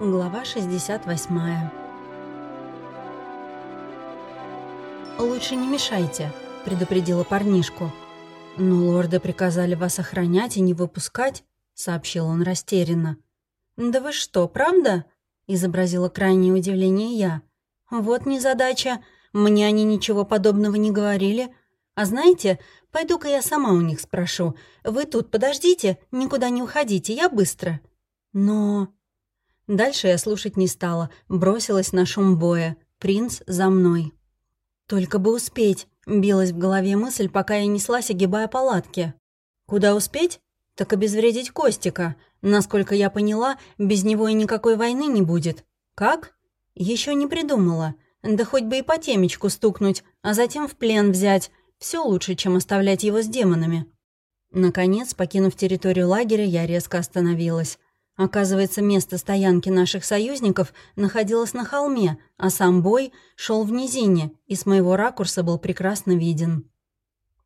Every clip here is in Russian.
Глава 68 «Лучше не мешайте», — предупредила парнишку. «Но лорды приказали вас охранять и не выпускать», — сообщил он растерянно. «Да вы что, правда?» — изобразила крайнее удивление я. «Вот незадача. Мне они ничего подобного не говорили. А знаете, пойду-ка я сама у них спрошу. Вы тут подождите, никуда не уходите, я быстро». «Но...» Дальше я слушать не стала, бросилась на шум боя. Принц за мной. «Только бы успеть», — билась в голове мысль, пока я неслась, огибая палатки. «Куда успеть? Так обезвредить Костика. Насколько я поняла, без него и никакой войны не будет. Как? Еще не придумала. Да хоть бы и по темечку стукнуть, а затем в плен взять. Все лучше, чем оставлять его с демонами». Наконец, покинув территорию лагеря, я резко остановилась. Оказывается, место стоянки наших союзников находилось на холме, а сам бой шел в низине и с моего ракурса был прекрасно виден.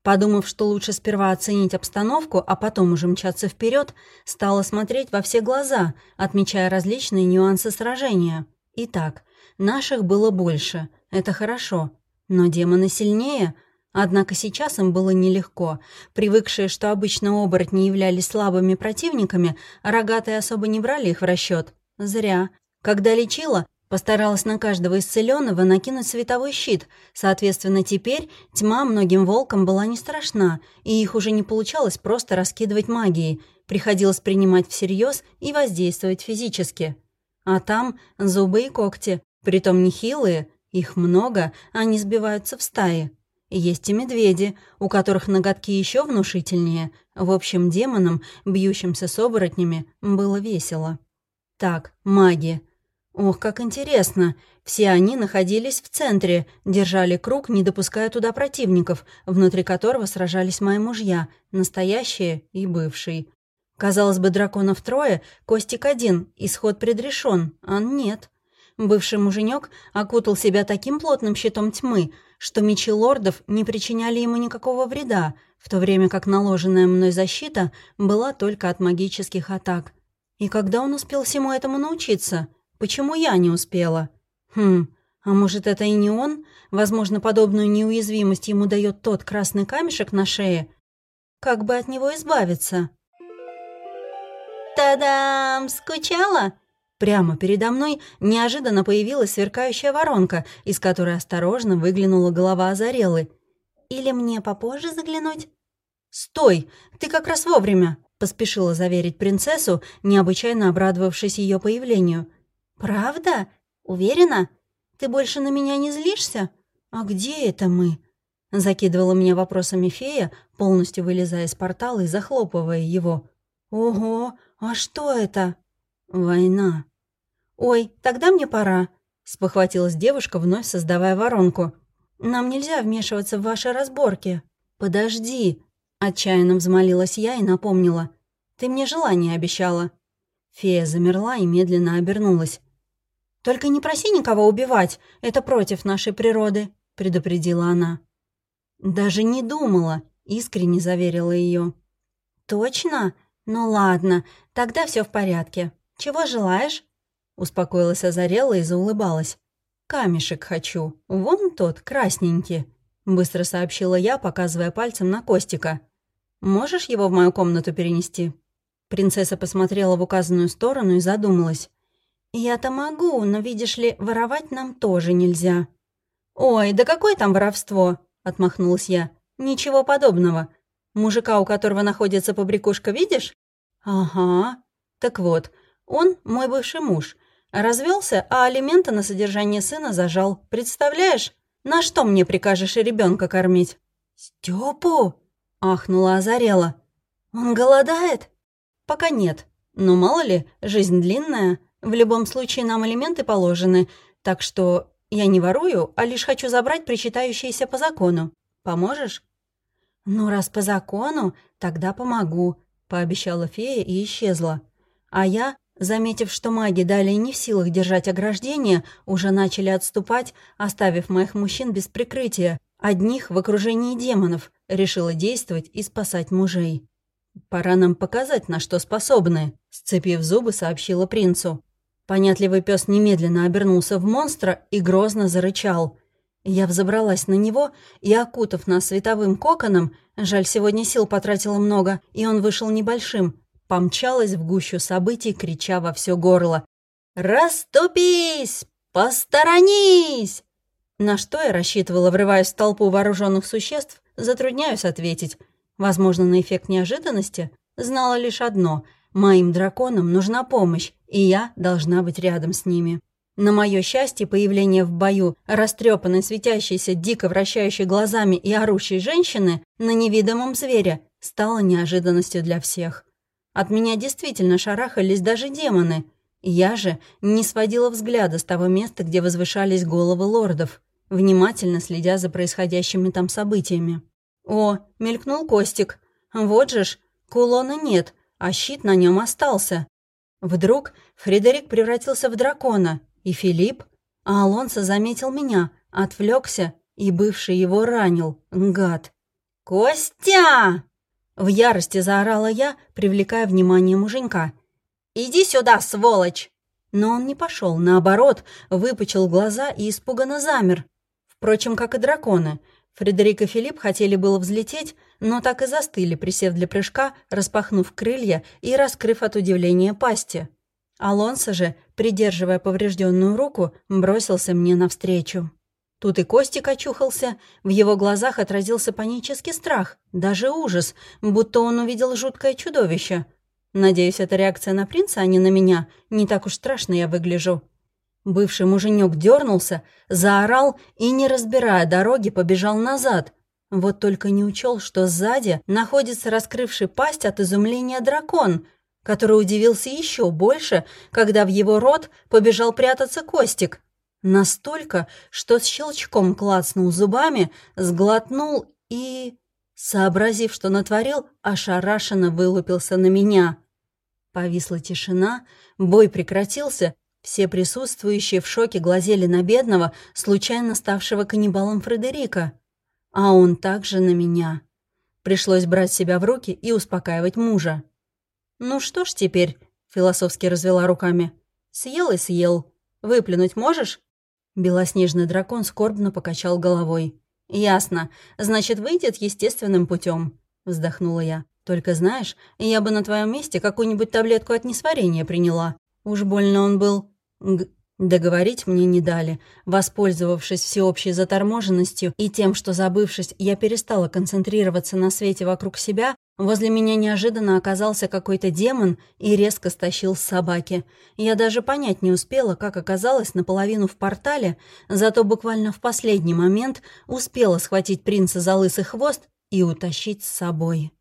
Подумав, что лучше сперва оценить обстановку, а потом уже мчаться вперед, стала смотреть во все глаза, отмечая различные нюансы сражения. Итак, наших было больше, это хорошо, но демоны сильнее — Однако сейчас им было нелегко. Привыкшие, что обычно оборотни являлись слабыми противниками, рогатые особо не брали их в расчет. Зря. Когда лечила, постаралась на каждого исцеленного накинуть световой щит. Соответственно, теперь тьма многим волкам была не страшна, и их уже не получалось просто раскидывать магией. Приходилось принимать всерьез и воздействовать физически. А там зубы и когти, притом нехилые, их много, они сбиваются в стаи. Есть и медведи, у которых ноготки еще внушительнее. В общем, демонам, бьющимся с оборотнями, было весело. Так, маги. Ох, как интересно. Все они находились в центре, держали круг, не допуская туда противников, внутри которого сражались мои мужья, настоящие и бывший. Казалось бы, драконов трое, Костик один, исход предрешен, а нет. Бывший муженек окутал себя таким плотным щитом тьмы, что мечи лордов не причиняли ему никакого вреда, в то время как наложенная мной защита была только от магических атак. И когда он успел всему этому научиться? Почему я не успела? Хм, а может, это и не он? Возможно, подобную неуязвимость ему дает тот красный камешек на шее? Как бы от него избавиться? «Та-дам! Скучала?» Прямо передо мной неожиданно появилась сверкающая воронка, из которой осторожно выглянула голова Озарелы. «Или мне попозже заглянуть?» «Стой! Ты как раз вовремя!» — поспешила заверить принцессу, необычайно обрадовавшись ее появлению. «Правда? Уверена? Ты больше на меня не злишься? А где это мы?» Закидывала меня вопросами фея, полностью вылезая из портала и захлопывая его. «Ого! А что это?» «Война», «Ой, тогда мне пора», — спохватилась девушка, вновь создавая воронку. «Нам нельзя вмешиваться в ваши разборки». «Подожди», — отчаянно взмолилась я и напомнила. «Ты мне желание обещала». Фея замерла и медленно обернулась. «Только не проси никого убивать, это против нашей природы», — предупредила она. «Даже не думала», — искренне заверила ее. «Точно? Ну ладно, тогда все в порядке. Чего желаешь?» Успокоилась озарела и заулыбалась. «Камешек хочу. Вон тот, красненький», — быстро сообщила я, показывая пальцем на Костика. «Можешь его в мою комнату перенести?» Принцесса посмотрела в указанную сторону и задумалась. «Я-то могу, но, видишь ли, воровать нам тоже нельзя». «Ой, да какое там воровство?» — отмахнулась я. «Ничего подобного. Мужика, у которого находится побрякушка, видишь?» «Ага. Так вот, он мой бывший муж, Развелся, а алименты на содержание сына зажал. Представляешь? На что мне прикажешь ребенка кормить? Степу? Ахнула озарела. Он голодает? Пока нет. Но мало ли, жизнь длинная. В любом случае нам алименты положены. Так что я не ворую, а лишь хочу забрать причитающиеся по закону. Поможешь? Ну, раз по закону, тогда помогу, пообещала фея и исчезла. А я Заметив, что маги далее не в силах держать ограждение, уже начали отступать, оставив моих мужчин без прикрытия, одних в окружении демонов, решила действовать и спасать мужей. «Пора нам показать, на что способны», — сцепив зубы, сообщила принцу. Понятливый пес немедленно обернулся в монстра и грозно зарычал. Я взобралась на него и, окутав нас световым коконом, жаль, сегодня сил потратила много, и он вышел небольшим, помчалась в гущу событий, крича во все горло. «Раступись! Посторонись!» На что я рассчитывала, врываясь в толпу вооруженных существ, затрудняюсь ответить. Возможно, на эффект неожиданности знала лишь одно — моим драконам нужна помощь, и я должна быть рядом с ними. На мое счастье, появление в бою растрепанной, светящейся, дико вращающей глазами и орущей женщины на невидимом звере стало неожиданностью для всех. От меня действительно шарахались даже демоны. Я же не сводила взгляда с того места, где возвышались головы лордов, внимательно следя за происходящими там событиями. О, мелькнул Костик. Вот же ж, кулона нет, а щит на нем остался. Вдруг Фредерик превратился в дракона, и Филипп, а Алонсо заметил меня, отвлекся, и бывший его ранил, гад. «Костя!» В ярости заорала я, привлекая внимание муженька. «Иди сюда, сволочь!» Но он не пошел, наоборот, выпучил глаза и испуганно замер. Впрочем, как и драконы. Фредерик и Филипп хотели было взлететь, но так и застыли, присев для прыжка, распахнув крылья и раскрыв от удивления пасти. Алонсо же, придерживая поврежденную руку, бросился мне навстречу. Тут и Костик очухался, в его глазах отразился панический страх, даже ужас, будто он увидел жуткое чудовище. Надеюсь, это реакция на принца, а не на меня. Не так уж страшно я выгляжу. Бывший муженек дернулся, заорал и, не разбирая дороги, побежал назад. Вот только не учел, что сзади находится раскрывший пасть от изумления дракон — который удивился еще больше, когда в его рот побежал прятаться Костик. Настолько, что с щелчком клацнул зубами, сглотнул и, сообразив, что натворил, ошарашенно вылупился на меня. Повисла тишина, бой прекратился, все присутствующие в шоке глазели на бедного, случайно ставшего каннибалом Фредерика. А он также на меня. Пришлось брать себя в руки и успокаивать мужа. «Ну что ж теперь?» — философски развела руками. «Съел и съел. Выплюнуть можешь?» Белоснежный дракон скорбно покачал головой. «Ясно. Значит, выйдет естественным путем, вздохнула я. «Только знаешь, я бы на твоем месте какую-нибудь таблетку от несварения приняла. Уж больно он был...» Г Договорить мне не дали. Воспользовавшись всеобщей заторможенностью и тем, что, забывшись, я перестала концентрироваться на свете вокруг себя, возле меня неожиданно оказался какой-то демон и резко стащил с собаки. Я даже понять не успела, как оказалось наполовину в портале, зато буквально в последний момент успела схватить принца за лысый хвост и утащить с собой.